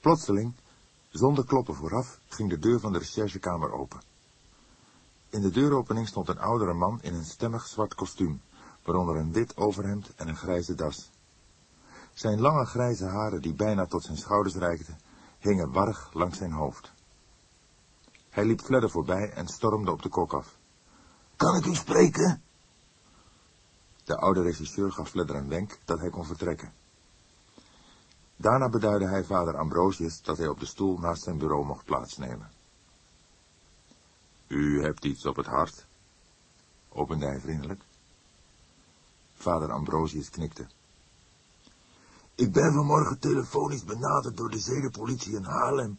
Plotseling, zonder kloppen vooraf, ging de deur van de recherchekamer open. In de deuropening stond een oudere man in een stemmig zwart kostuum, waaronder een wit overhemd en een grijze das. Zijn lange grijze haren, die bijna tot zijn schouders reikten, hingen warrig langs zijn hoofd. Hij liep Fledder voorbij en stormde op de kok af. Kan ik u spreken? De oude regisseur gaf Fledder een wenk dat hij kon vertrekken. Daarna beduidde hij vader Ambrosius dat hij op de stoel naast zijn bureau mocht plaatsnemen. U hebt iets op het hart, opende hij vriendelijk. Vader Ambrosius knikte. Ik ben vanmorgen telefonisch benaderd door de zedenpolitie in Haarlem...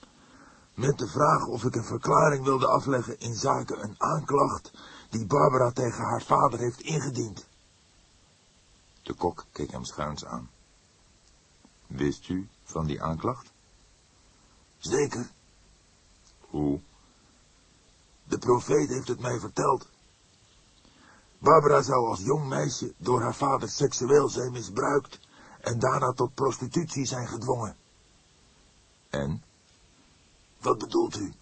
met de vraag of ik een verklaring wilde afleggen in zaken een aanklacht... die Barbara tegen haar vader heeft ingediend. De kok keek hem schuins aan. Wist u van die aanklacht? Zeker. Hoe? De profeet heeft het mij verteld. Barbara zou als jong meisje door haar vader seksueel zijn misbruikt en daarna tot prostitutie zijn gedwongen. En? Wat bedoelt u?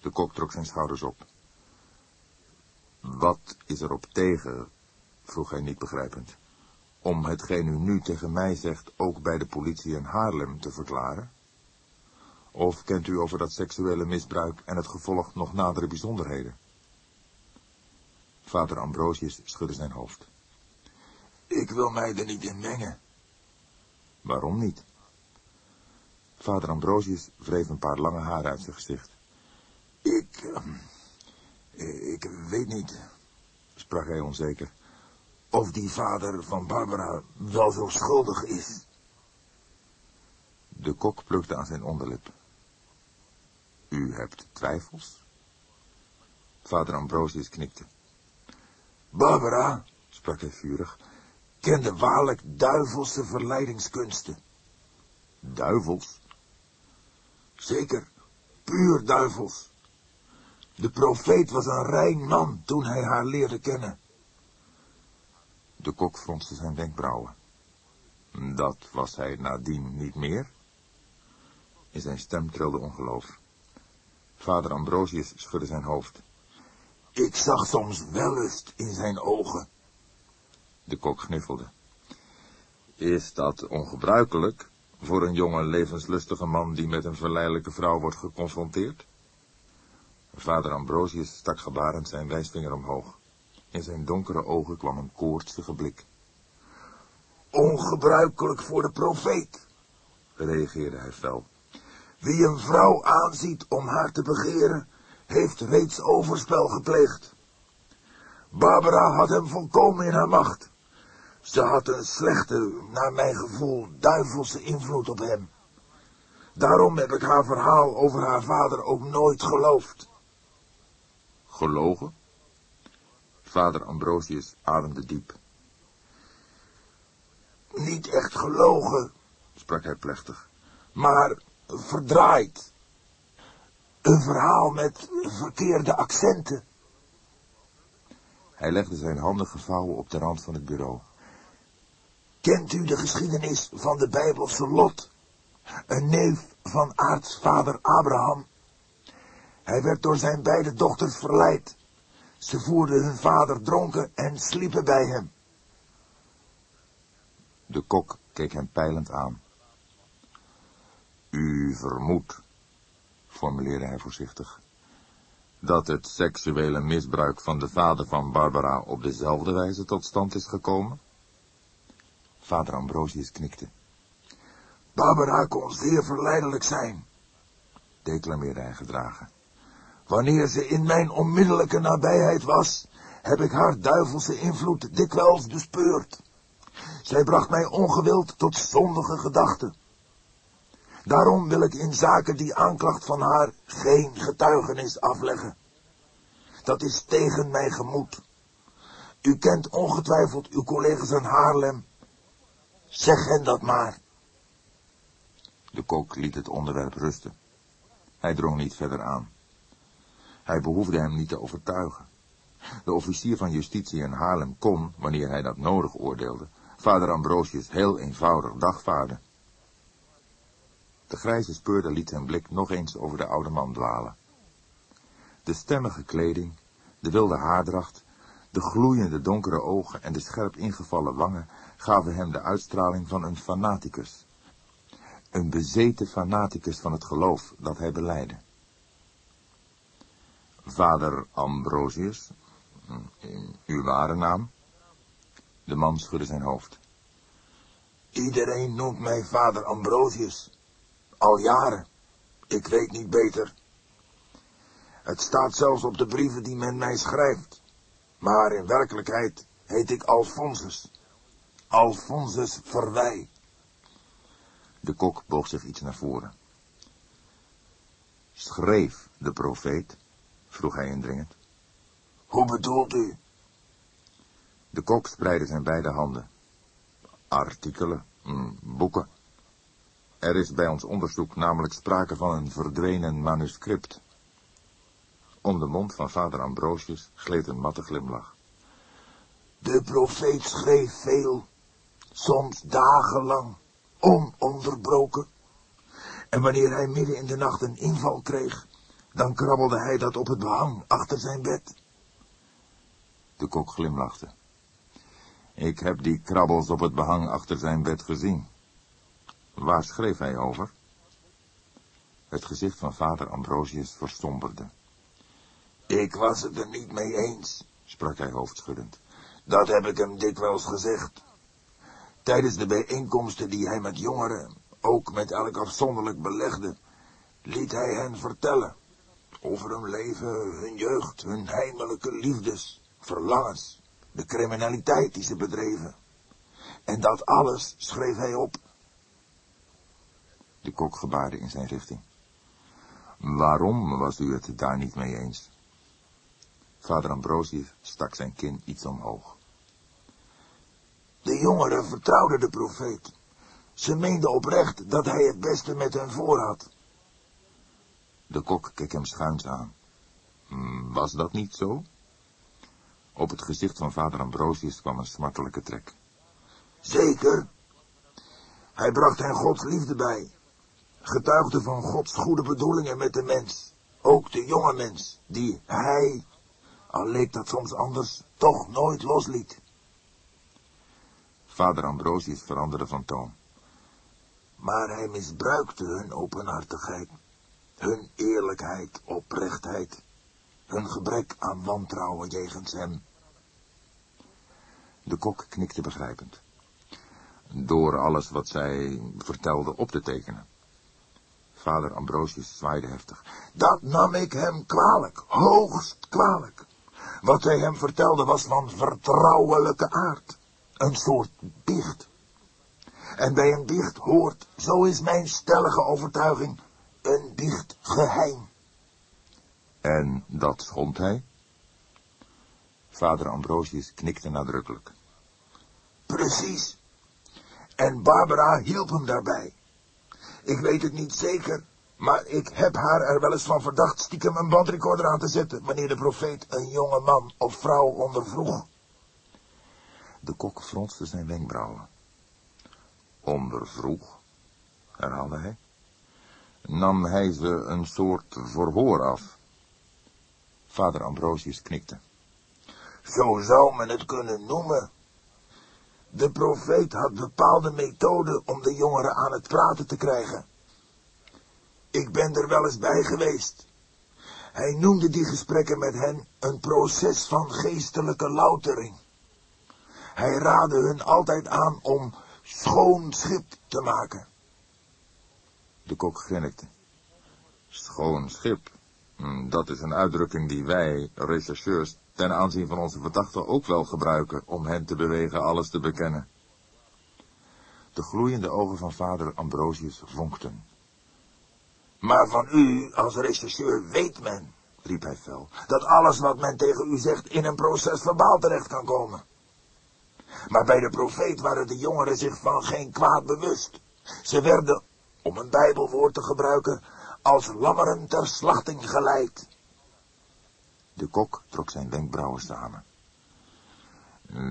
De kok trok zijn schouders op. Wat is er op tegen, vroeg hij niet begrijpend, om hetgeen u nu tegen mij zegt ook bij de politie in Haarlem te verklaren? Of kent u over dat seksuele misbruik en het gevolg nog nadere bijzonderheden? Vader Ambrosius schudde zijn hoofd. Ik wil mij er niet in mengen. Waarom niet? Vader Ambrosius wreef een paar lange haren uit zijn gezicht. Ik, uh, ik weet niet, sprak hij onzeker, of die vader van Barbara wel zo schuldig is. De kok plukte aan zijn onderlip. U hebt twijfels? Vader Ambrosius knikte. Barbara, sprak hij vurig, kende waarlijk duivelse verleidingskunsten. Duivels? Zeker, puur duivels. De profeet was een rein man toen hij haar leerde kennen. De kok fronste zijn wenkbrauwen. Dat was hij nadien niet meer? In zijn stem trilde ongeloof. Vader Ambrosius schudde zijn hoofd. Ik zag soms wellust in zijn ogen. De kok gniffelde. Is dat ongebruikelijk voor een jonge levenslustige man die met een verleidelijke vrouw wordt geconfronteerd? Vader Ambrosius stak gebarend zijn wijsvinger omhoog. In zijn donkere ogen kwam een koortsige blik. Ongebruikelijk voor de profeet, reageerde hij fel. Wie een vrouw aanziet om haar te begeren, heeft reeds overspel gepleegd. Barbara had hem volkomen in haar macht. Ze had een slechte, naar mijn gevoel, duivelse invloed op hem. Daarom heb ik haar verhaal over haar vader ook nooit geloofd. Gelogen? Vader Ambrosius ademde diep. Niet echt gelogen, sprak hij plechtig, maar verdraaid. Een verhaal met verkeerde accenten. Hij legde zijn handen gevouwen op de rand van het bureau. Kent u de geschiedenis van de Bijbelse Lot? Een neef van aartsvader Abraham. Hij werd door zijn beide dochters verleid. Ze voerden hun vader dronken en sliepen bij hem. De kok keek hem peilend aan. U vermoedt, formuleerde hij voorzichtig, dat het seksuele misbruik van de vader van Barbara op dezelfde wijze tot stand is gekomen? Vader Ambrosius knikte. Barbara kon zeer verleidelijk zijn, declameerde hij gedragen. Wanneer ze in mijn onmiddellijke nabijheid was, heb ik haar duivelse invloed dikwijls bespeurd. Zij bracht mij ongewild tot zondige gedachten. Daarom wil ik in zaken die aanklacht van haar geen getuigenis afleggen. Dat is tegen mijn gemoed. U kent ongetwijfeld uw collega's in Haarlem. Zeg hen dat maar. De kok liet het onderwerp rusten. Hij drong niet verder aan. Hij behoefde hem niet te overtuigen. De officier van justitie in Haarlem kon, wanneer hij dat nodig oordeelde, vader Ambrosius heel eenvoudig dagvaarden. De grijze speurder liet zijn blik nog eens over de oude man dwalen. De stemmige kleding, de wilde haardracht, de gloeiende donkere ogen en de scherp ingevallen wangen gaven hem de uitstraling van een fanaticus. Een bezeten fanaticus van het geloof dat hij beleidde. Vader Ambrosius, uw ware naam? De man schudde zijn hoofd. Iedereen noemt mij vader Ambrosius. Al jaren. Ik weet niet beter. Het staat zelfs op de brieven die men mij schrijft. Maar in werkelijkheid heet ik Alfonsus. Alfonsus Verwij. De kok boog zich iets naar voren. Schreef de profeet? Vroeg hij indringend. Hoe bedoelt u? De kok spreidde zijn beide handen. Artikelen, mm, boeken. Er is bij ons onderzoek namelijk sprake van een verdwenen manuscript. Om de mond van vader Ambrosius gleed een matte glimlach. De profeet schreef veel, soms dagenlang, ononderbroken. En wanneer hij midden in de nacht een inval kreeg, dan krabbelde hij dat op het behang achter zijn bed. De kok glimlachte. Ik heb die krabbels op het behang achter zijn bed gezien. Waar schreef hij over? Het gezicht van vader Ambrosius verstomberde. Ik was het er niet mee eens, sprak hij hoofdschuddend. Dat heb ik hem dikwijls gezegd. Tijdens de bijeenkomsten die hij met jongeren, ook met elk afzonderlijk belegde, liet hij hen vertellen over hun leven, hun jeugd, hun heimelijke liefdes, verlangens, de criminaliteit die ze bedreven. En dat alles schreef hij op. De kok gebaarde in zijn richting. Waarom was u het daar niet mee eens? Vader Ambrosius stak zijn kin iets omhoog. De jongeren vertrouwden de profeet. Ze meenden oprecht dat hij het beste met hen voor had. De kok keek hem schuins aan. Hm, was dat niet zo? Op het gezicht van vader Ambrosius kwam een smartelijke trek. Zeker. Hij bracht hen Gods liefde bij. Getuigde van Gods goede bedoelingen met de mens. Ook de jonge mens, die hij, al leek dat soms anders, toch nooit losliet. Vader Ambrosius veranderde van toon. Maar hij misbruikte hun openhartigheid, hun eerlijkheid, oprechtheid, hun gebrek aan wantrouwen jegens hem. De kok knikte begrijpend. Door alles wat zij vertelde op te tekenen. Vader Ambrosius zwaaide heftig. Dat nam ik hem kwalijk, hoogst kwalijk. Wat hij hem vertelde was van vertrouwelijke aard. Een soort biecht. En bij een biecht hoort, zo is mijn stellige overtuiging, een dicht geheim. En dat schond hij? Vader Ambrosius knikte nadrukkelijk. Precies. En Barbara hielp hem daarbij. Ik weet het niet zeker, maar ik heb haar er wel eens van verdacht stiekem een bandrecorder aan te zetten, wanneer de profeet een jonge man of vrouw ondervroeg. De kok fronste zijn wenkbrauwen. Ondervroeg, herhaalde hij. Nam hij ze een soort verhoor af? Vader Ambrosius knikte. Zo zou men het kunnen noemen. De profeet had bepaalde methoden om de jongeren aan het praten te krijgen. Ik ben er wel eens bij geweest. Hij noemde die gesprekken met hen een proces van geestelijke loutering. Hij raadde hun altijd aan om schoon schip te maken. De kok grinnikte. Schoon schip, hm, dat is een uitdrukking die wij, rechercheurs, ten aanzien van onze verdachten ook wel gebruiken om hen te bewegen alles te bekennen. De gloeiende ogen van vader Ambrosius vonkten. Maar van u, als rechercheur, weet men, riep hij fel, dat alles wat men tegen u zegt in een proces verbaal terecht kan komen. Maar bij de profeet waren de jongeren zich van geen kwaad bewust. Ze werden, om een bijbelwoord te gebruiken, als lammeren ter slachting geleid. De kok trok zijn wenkbrauwen samen.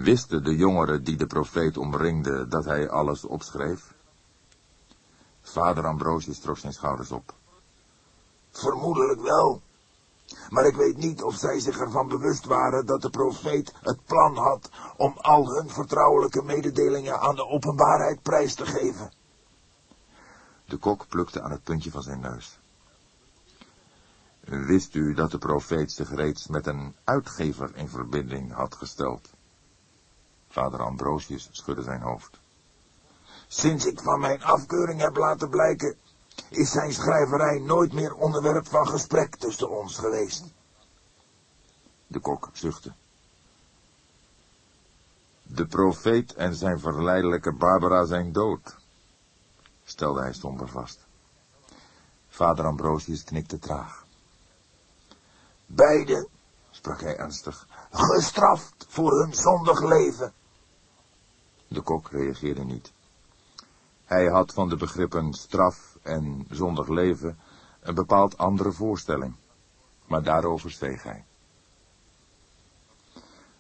Wisten de jongeren die de profeet omringden dat hij alles opschreef? Vader Ambrosius trok zijn schouders op. Vermoedelijk wel. Maar ik weet niet of zij zich ervan bewust waren dat de profeet het plan had om al hun vertrouwelijke mededelingen aan de openbaarheid prijs te geven. De kok plukte aan het puntje van zijn neus. Wist u dat de profeet zich reeds met een uitgever in verbinding had gesteld? Vader Ambrosius schudde zijn hoofd. Sinds ik van mijn afkeuring heb laten blijken, is zijn schrijverij nooit meer onderwerp van gesprek tussen ons geweest. De kok zuchtte. De profeet en zijn verleidelijke Barbara zijn dood, stelde hij somber vast. Vader Ambrosius knikte traag. Beiden, sprak hij ernstig, gestraft voor hun zondig leven. De kok reageerde niet. Hij had van de begrippen straf en zondig leven een bepaald andere voorstelling, maar daarover zweeg hij.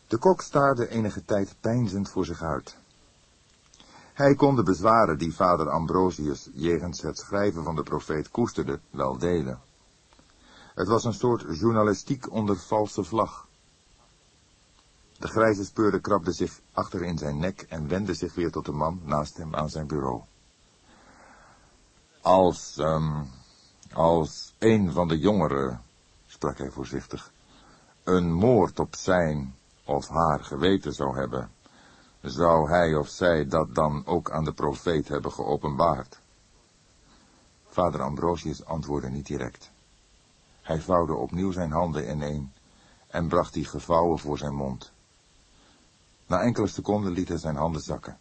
De kok staarde enige tijd peinzend voor zich uit. Hij kon de bezwaren die vader Ambrosius jegens het schrijven van de profeet koesterde wel delen. Het was een soort journalistiek onder valse vlag. De grijze speurde krabde zich achter in zijn nek en wendde zich weer tot de man naast hem aan zijn bureau. Als, um, als een van de jongeren, sprak hij voorzichtig, een moord op zijn of haar geweten zou hebben, zou hij of zij dat dan ook aan de profeet hebben geopenbaard? Vader Ambrosius antwoordde niet direct. Hij vouwde opnieuw zijn handen ineen en bracht die gevouwen voor zijn mond. Na enkele seconden liet hij zijn handen zakken.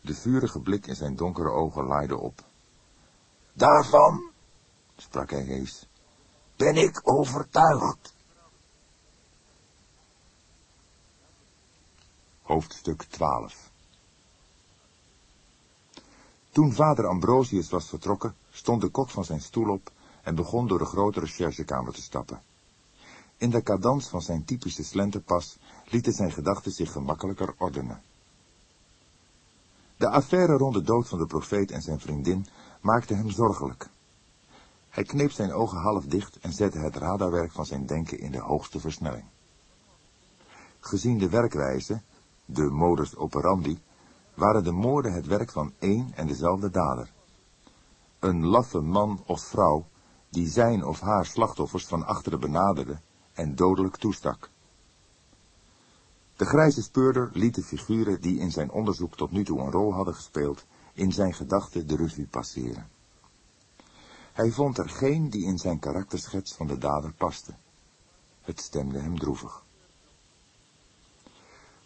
De vurige blik in zijn donkere ogen laaide op. Daarvan, sprak hij hees, ben ik overtuigd. Hoofdstuk 12 Toen vader Ambrosius was vertrokken, stond de kok van zijn stoel op en begon door de grote recherchekamer te stappen. In de cadans van zijn typische slenterpas lieten zijn gedachten zich gemakkelijker ordenen. De affaire rond de dood van de profeet en zijn vriendin maakte hem zorgelijk. Hij kneep zijn ogen half dicht en zette het radarwerk van zijn denken in de hoogste versnelling. Gezien de werkwijze, de modus operandi, waren de moorden het werk van één en dezelfde dader. Een laffe man of vrouw die zijn of haar slachtoffers van achteren benaderde en dodelijk toestak. De grijze speurder liet de figuren die in zijn onderzoek tot nu toe een rol hadden gespeeld, in zijn gedachten de revue passeren. Hij vond er geen die in zijn karakterschets van de dader paste. Het stemde hem droevig.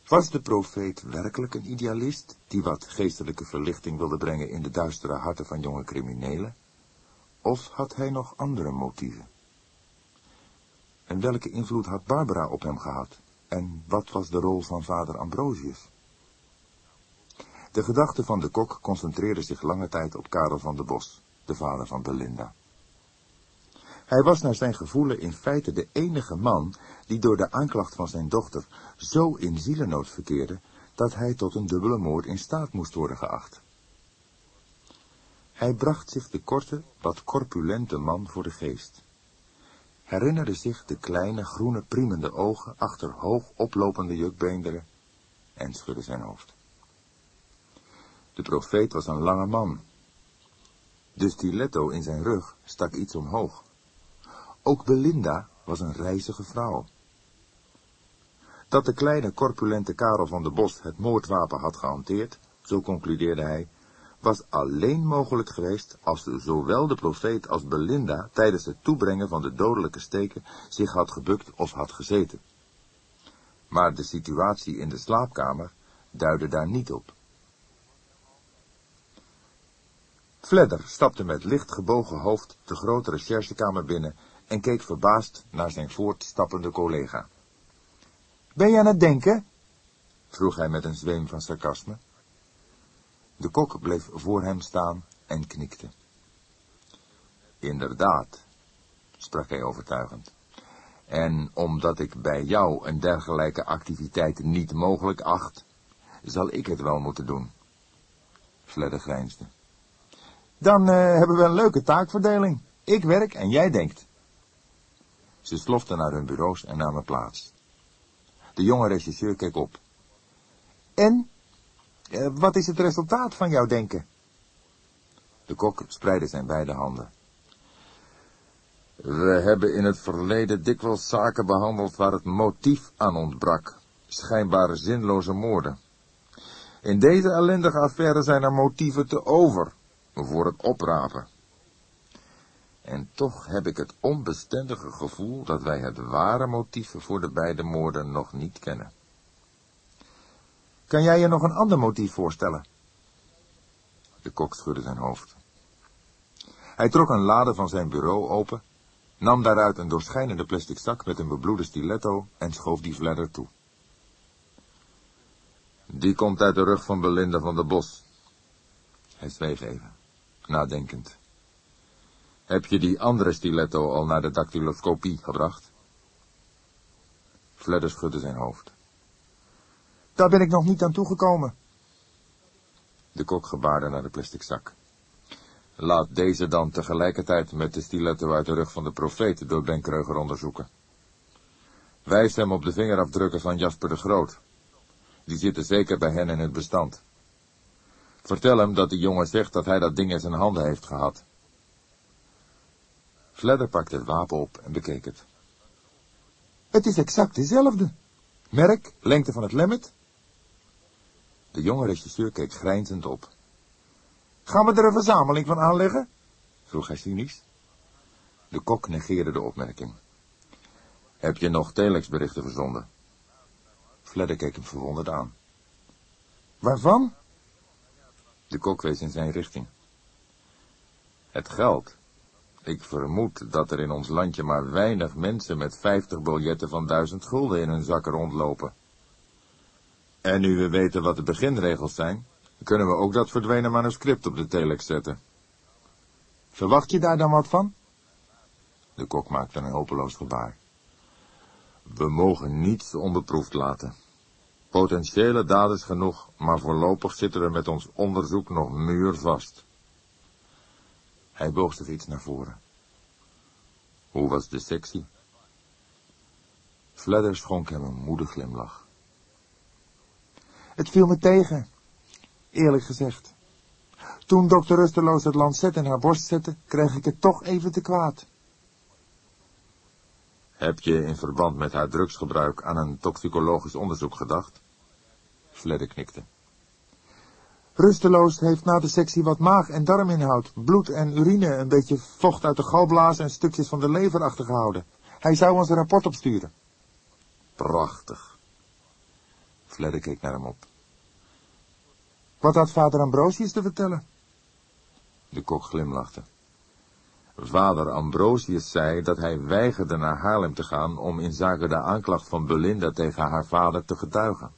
Was de profeet werkelijk een idealist, die wat geestelijke verlichting wilde brengen in de duistere harten van jonge criminelen? Of had hij nog andere motieven? En welke invloed had Barbara op hem gehad? En wat was de rol van vader Ambrosius? De gedachten van de kok concentreerden zich lange tijd op Karel van de Bos, de vader van Belinda. Hij was naar zijn gevoelen in feite de enige man die door de aanklacht van zijn dochter zo in zielennood verkeerde, dat hij tot een dubbele moord in staat moest worden geacht. Hij bracht zich de korte, wat corpulente man voor de geest. Herinnerde zich de kleine, groene, priemende ogen achter hoog oplopende jukbeenderen en schudde zijn hoofd. De profeet was een lange man. De stiletto in zijn rug stak iets omhoog. Ook Belinda was een reizige vrouw. Dat de kleine corpulente Karel van de Bos het moordwapen had gehanteerd, zo concludeerde hij, was alleen mogelijk geweest als zowel de profeet als Belinda tijdens het toebrengen van de dodelijke steken zich had gebukt of had gezeten. Maar de situatie in de slaapkamer duidde daar niet op. Fledder stapte met licht gebogen hoofd de grote recherchekamer binnen en keek verbaasd naar zijn voortstappende collega. Ben je aan het denken? vroeg hij met een zweem van sarcasme. De kok bleef voor hem staan en knikte. Inderdaad, sprak hij overtuigend. En omdat ik bij jou een dergelijke activiteit niet mogelijk acht, zal ik het wel moeten doen. Fledder grijnsde. Dan eh, hebben we een leuke taakverdeling. Ik werk en jij denkt. Ze sloften naar hun bureaus en namen plaats. De jonge regisseur keek op. En? Eh, wat is het resultaat van jouw denken? De kok spreidde zijn beide handen. We hebben in het verleden dikwijls zaken behandeld waar het motief aan ontbrak. Schijnbare zinloze moorden. In deze ellendige affaire zijn er motieven te over voor het oprapen. En toch heb ik het onbestendige gevoel dat wij het ware motief voor de beide moorden nog niet kennen. Kan jij je nog een ander motief voorstellen? De kok schudde zijn hoofd. Hij trok een lade van zijn bureau open, nam daaruit een doorschijnende plastic zak met een bebloede stiletto en schoof die Vledder toe. Die komt uit de rug van Belinda van der Bos. Hij zweeg even, nadenkend. Heb je die andere stiletto al naar de dactyloscopie gebracht? Fledder schudde zijn hoofd. Daar ben ik nog niet aan toegekomen. De kok gebaarde naar de plastic zak. Laat deze dan tegelijkertijd met de stiletto uit de rug van de profeet door Ben Kreuger onderzoeken. Wijs hem op de vingerafdrukken van Jasper de Groot. Die zitten zeker bij hen in het bestand. Vertel hem dat de jongen zegt dat hij dat ding in zijn handen heeft gehad. Fledder pakte het wapen op en bekeek het. Het is exact dezelfde. Merk, lengte van het lemmet. De jonge regisseur keek grijnzend op. Gaan we er een verzameling van aanleggen? vroeg hij cynisch. De kok negeerde de opmerking. Heb je nog telexberichten verzonden? Fledder keek hem verwonderd aan. Waarvan? De kok wees in zijn richting. Het geld. Ik vermoed dat er in ons landje maar weinig mensen met vijftig biljetten van duizend gulden in hun zakken rondlopen. En nu we weten wat de beginregels zijn, kunnen we ook dat verdwenen manuscript op de telex zetten. Verwacht je daar dan wat van? De kok maakte een hopeloos gebaar. We mogen niets onbeproefd laten. Potentiële daders genoeg, maar voorlopig zitten we met ons onderzoek nog muurvast. Hij boog zich iets naar voren. Hoe was de sectie? Fledder schonk hem een moedig glimlach. Het viel me tegen, eerlijk gezegd. Toen dokter Rusteloos het lancet in haar borst zette, kreeg ik het toch even te kwaad. Heb je in verband met haar drugsgebruik aan een toxicologisch onderzoek gedacht? Fledder knikte. Rusteloos heeft na de sectie wat maag- en darminhoud, bloed en urine, een beetje vocht uit de galblaas en stukjes van de lever achtergehouden. Hij zou ons een rapport opsturen. Prachtig. Fledder keek naar hem op. Wat had vader Ambrosius te vertellen? De kok glimlachte. Vader Ambrosius zei dat hij weigerde naar Haarlem te gaan om in zaken de aanklacht van Belinda tegen haar vader te getuigen.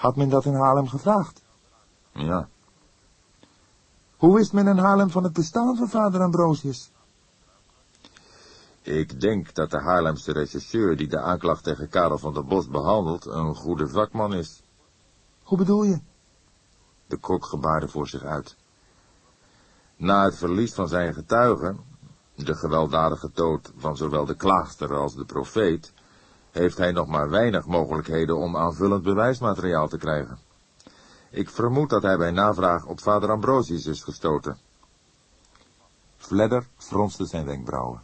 Had men dat in Haarlem gevraagd? Ja. Hoe wist men in Haarlem van het bestaan van vader Ambrosius? Ik denk dat de Haarlemse regisseur die de aanklacht tegen Karel van der Bos behandelt een goede vakman is. Hoe bedoel je? De kok gebaarde voor zich uit. Na het verlies van zijn getuigen, de gewelddadige dood van zowel de klaagster als de profeet, heeft hij nog maar weinig mogelijkheden om aanvullend bewijsmateriaal te krijgen. Ik vermoed dat hij bij navraag op vader Ambrosius is gestoten. Fledder fronste zijn wenkbrauwen.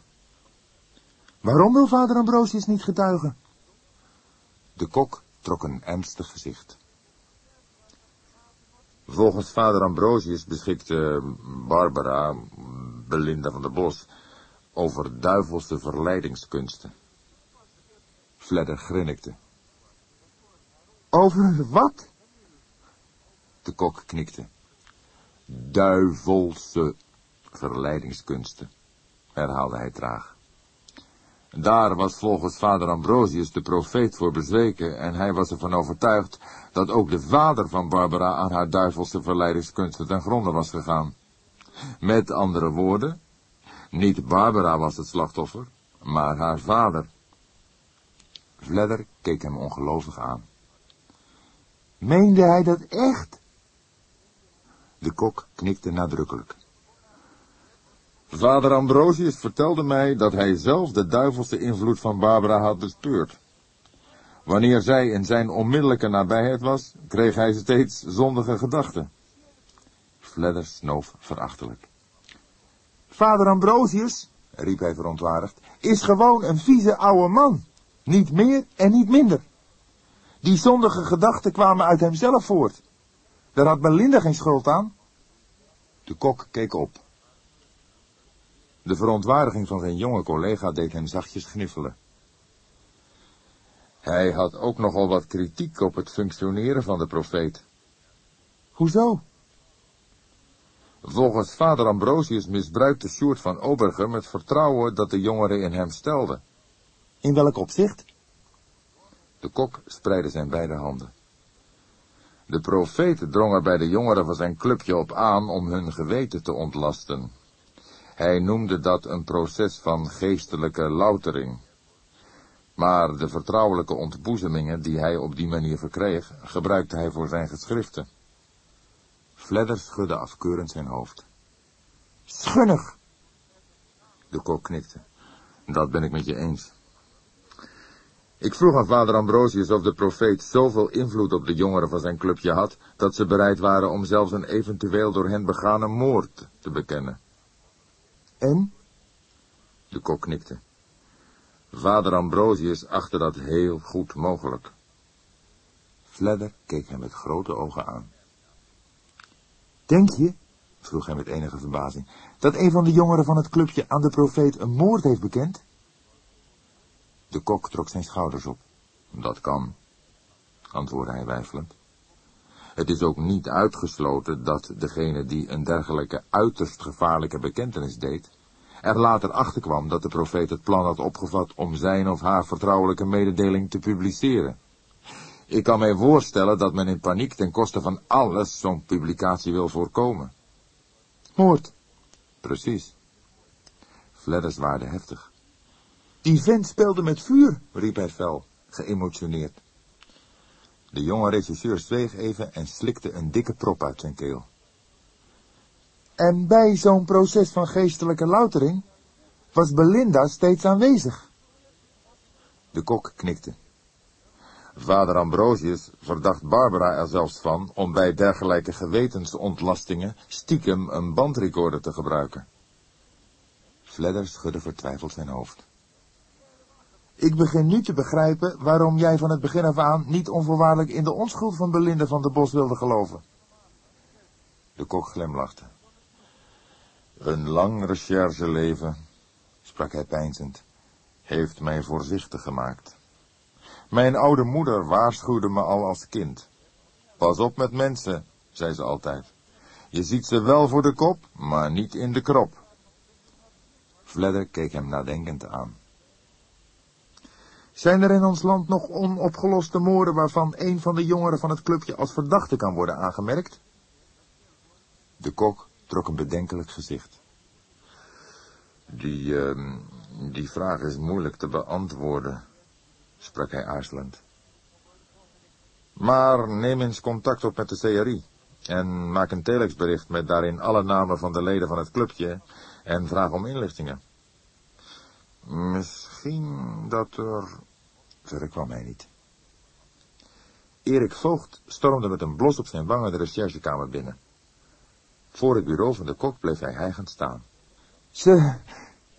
Waarom wil vader Ambrosius niet getuigen? De kok trok een ernstig gezicht. Volgens vader Ambrosius beschikte Barbara, Belinda van der Bos, over duivelse verleidingskunsten. Fledder grinnikte. Over wat? De kok knikte. Duivelse verleidingskunsten, herhaalde hij traag. Daar was volgens vader Ambrosius de profeet voor bezweken en hij was ervan overtuigd dat ook de vader van Barbara aan haar duivelse verleidingskunsten ten gronde was gegaan. Met andere woorden, niet Barbara was het slachtoffer, maar haar vader. Vledder keek hem ongelovig aan. Meende hij dat echt? De kok knikte nadrukkelijk. Vader Ambrosius vertelde mij dat hij zelf de duivelse invloed van Barbara had bespeurd. Wanneer zij in zijn onmiddellijke nabijheid was, kreeg hij steeds zondige gedachten. Fledder snoof verachtelijk. Vader Ambrosius, riep hij verontwaardigd, is gewoon een vieze oude man. Niet meer en niet minder. Die zondige gedachten kwamen uit hemzelf voort. Daar had Belinda geen schuld aan. De kok keek op. De verontwaardiging van zijn jonge collega deed hem zachtjes gniffelen. Hij had ook nogal wat kritiek op het functioneren van de profeet. Hoezo? Volgens vader Ambrosius misbruikte Sjoerd van Obergem het vertrouwen dat de jongeren in hem stelden. In welk opzicht? De kok spreidde zijn beide handen. De profeet drong er bij de jongeren van zijn clubje op aan om hun geweten te ontlasten. Hij noemde dat een proces van geestelijke loutering. Maar de vertrouwelijke ontboezemingen die hij op die manier verkreeg, gebruikte hij voor zijn geschriften. Fledder schudde afkeurend zijn hoofd. Schunnig! De kok knikte. Dat ben ik met je eens. Ik vroeg aan vader Ambrosius of de profeet zoveel invloed op de jongeren van zijn clubje had, dat ze bereid waren om zelfs een eventueel door hen begane moord te bekennen. En? De kok knikte. Vader Ambrosius achtte dat heel goed mogelijk. Fledder keek hem met grote ogen aan. Denk je, vroeg hij met enige verbazing, dat een van de jongeren van het clubje aan de profeet een moord heeft bekend? De kok trok zijn schouders op. Dat kan, antwoordde hij weifelend. Het is ook niet uitgesloten dat degene die een dergelijke uiterst gevaarlijke bekentenis deed, er later achter kwam dat de profeet het plan had opgevat om zijn of haar vertrouwelijke mededeling te publiceren. Ik kan mij voorstellen dat men in paniek ten koste van alles zo'n publicatie wil voorkomen. Moord. Precies. Fledders waarde heftig. Die vent speelde met vuur, riep hij fel, geëmotioneerd. De jonge regisseur zweeg even en slikte een dikke prop uit zijn keel. En bij zo'n proces van geestelijke loutering was Belinda steeds aanwezig. De kok knikte. Vader Ambrosius verdacht Barbara er zelfs van om bij dergelijke gewetensontlastingen stiekem een bandrecorder te gebruiken. Fledder schudde vertwijfeld zijn hoofd. Ik begin nu te begrijpen waarom jij van het begin af aan niet onvoorwaardelijk in de onschuld van Belinda van de Bos wilde geloven. De kok glimlachte. Een lang rechercheleven, sprak hij peinzend, heeft mij voorzichtig gemaakt. Mijn oude moeder waarschuwde me al als kind. Pas op met mensen, zei ze altijd. Je ziet ze wel voor de kop, maar niet in de krop. Fledder keek hem nadenkend aan. Zijn er in ons land nog onopgeloste moorden waarvan een van de jongeren van het clubje als verdachte kan worden aangemerkt? De kok trok een bedenkelijk gezicht. Die, uh, die vraag is moeilijk te beantwoorden, sprak hij aarzelend. Maar neem eens contact op met de CRI en maak een telexbericht met daarin alle namen van de leden van het clubje en vraag om inlichtingen. Misschien dat er... Verder kwam hij niet. Erik Voogd stormde met een blos op zijn wangen de recherchekamer binnen. Voor het bureau van de kok bleef hij hijgend staan. Ze,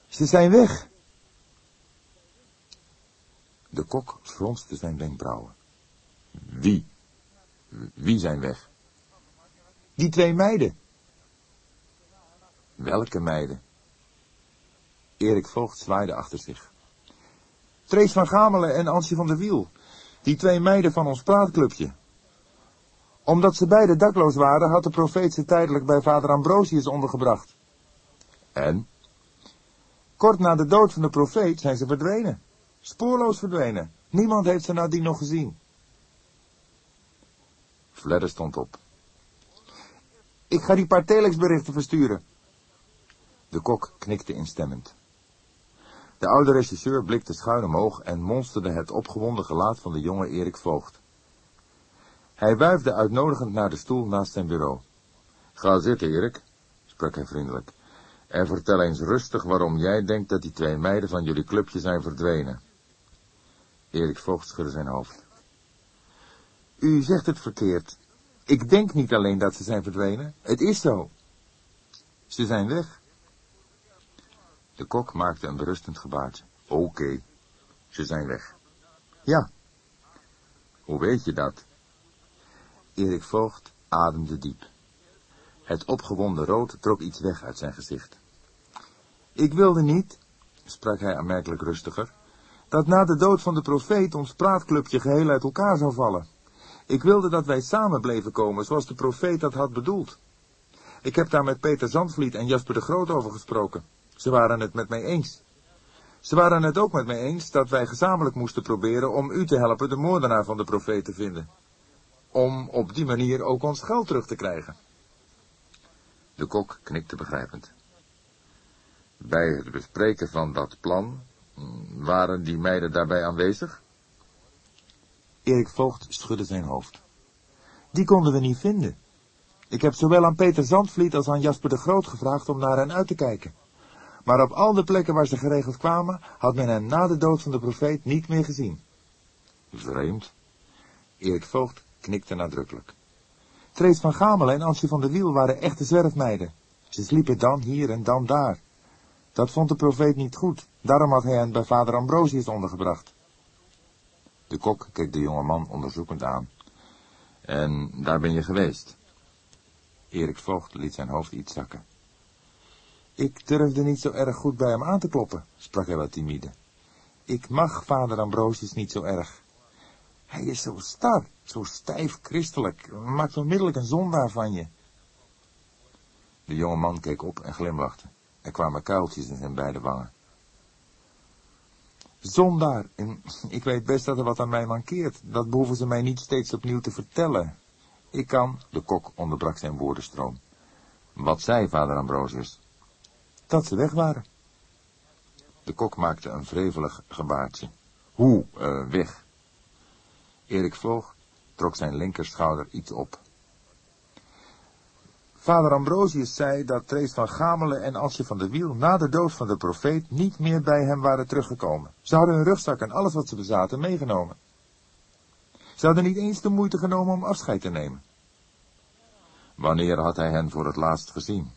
ze zijn weg. De kok fronste zijn wenkbrauwen. Wie? Wie zijn weg? Die twee meiden. Welke meiden? Erik Voogd zwaaide achter zich. Trees van Gamelen en Ansje van der Wiel. Die twee meiden van ons praatclubje. Omdat ze beide dakloos waren, had de profeet ze tijdelijk bij vader Ambrosius ondergebracht. En? Kort na de dood van de profeet zijn ze verdwenen. Spoorloos verdwenen. Niemand heeft ze nadien nog gezien. Fledder stond op. Ik ga die paar telexberichten versturen. De kok knikte instemmend. De oude regisseur blikte schuin omhoog en monsterde het opgewonden gelaat van de jonge Erik Voogd. Hij wuifde uitnodigend naar de stoel naast zijn bureau. Ga zitten, Erik, sprak hij vriendelijk. En vertel eens rustig waarom jij denkt dat die twee meiden van jullie clubje zijn verdwenen. Erik Voogd schudde zijn hoofd. U zegt het verkeerd. Ik denk niet alleen dat ze zijn verdwenen. Het is zo. Ze zijn weg. De kok maakte een berustend gebaartje. Oké, ze zijn weg. Ja. Hoe weet je dat? Erik Voogd ademde diep. Het opgewonden rood trok iets weg uit zijn gezicht. Ik wilde niet, sprak hij aanmerkelijk rustiger, dat na de dood van de profeet ons praatclubje geheel uit elkaar zou vallen. Ik wilde dat wij samen bleven komen, zoals de profeet dat had bedoeld. Ik heb daar met Peter Zandvliet en Jasper de Groot over gesproken. Ze waren het met mij eens. Ze waren het ook met mij eens dat wij gezamenlijk moesten proberen om u te helpen de moordenaar van de profeet te vinden. Om op die manier ook ons geld terug te krijgen. De kok knikte begrijpend. Bij het bespreken van dat plan, mm, waren die meiden daarbij aanwezig? Erik Voogd schudde zijn hoofd. Die konden we niet vinden. Ik heb zowel aan Peter Zandvliet als aan Jasper de Groot gevraagd om naar hen uit te kijken. Maar op al de plekken waar ze geregeld kwamen, had men hen na de dood van de profeet niet meer gezien. Vreemd. Erik Voogd knikte nadrukkelijk. Trees van Gamelen en Ansje van der Wiel waren echte zwerfmeiden. Ze sliepen dan hier en dan daar. Dat vond de profeet niet goed, daarom had hij hen bij vader Ambrosius ondergebracht. De kok keek de jonge man onderzoekend aan. En daar ben je geweest? Erik Voogd liet zijn hoofd iets zakken. Ik durfde niet zo erg goed bij hem aan te kloppen, sprak hij wat timide. Ik mag vader Ambrosius niet zo erg. Hij is zo star, zo stijf christelijk, maakt onmiddellijk een zondaar van je. De jonge man keek op en glimlachte. Er kwamen kuiltjes in zijn beide wangen. Zondaar, en ik weet best dat er wat aan mij mankeert. Dat behoeven ze mij niet steeds opnieuw te vertellen. Ik kan... De kok onderbrak zijn woordenstroom. Wat zei vader Ambrosius? Dat ze weg waren. De kok maakte een wrevelig gebaartje. Hoe, uh, weg? Erik Voog trok zijn linkerschouder iets op. Vader Ambrosius zei dat Trees van Gamelen en Asje van de Wiel na de dood van de profeet niet meer bij hem waren teruggekomen. Ze hadden hun rugzak en alles wat ze bezaten meegenomen. Ze hadden niet eens de moeite genomen om afscheid te nemen. Wanneer had hij hen voor het laatst gezien?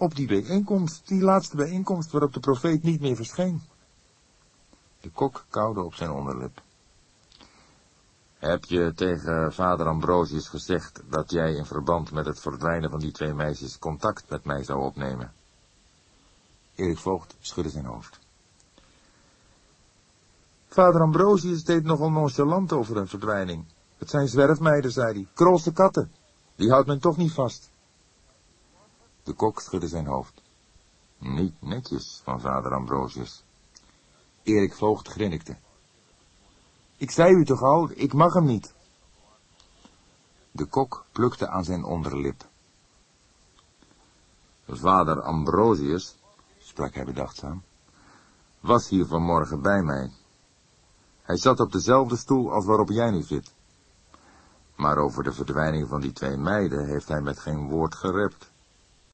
Op die bijeenkomst, die laatste bijeenkomst waarop de profeet niet meer verscheen. De kok kauwde op zijn onderlip. Heb je tegen vader Ambrosius gezegd dat jij in verband met het verdwijnen van die twee meisjes contact met mij zou opnemen? Erik Voogd schudde zijn hoofd. Vader Ambrosius deed nogal nonchalant over hun verdwijning. Het zijn zwerfmeiden, zei hij. Krolste katten. Die houdt men toch niet vast. De kok schudde zijn hoofd. Niet netjes van vader Ambrosius. Erik Voogd grinnikte. Ik zei u toch al, ik mag hem niet. De kok plukte aan zijn onderlip. Vader Ambrosius, sprak hij bedachtzaam, was hier vanmorgen bij mij. Hij zat op dezelfde stoel als waarop jij nu zit. Maar over de verdwijning van die twee meiden heeft hij met geen woord gerept.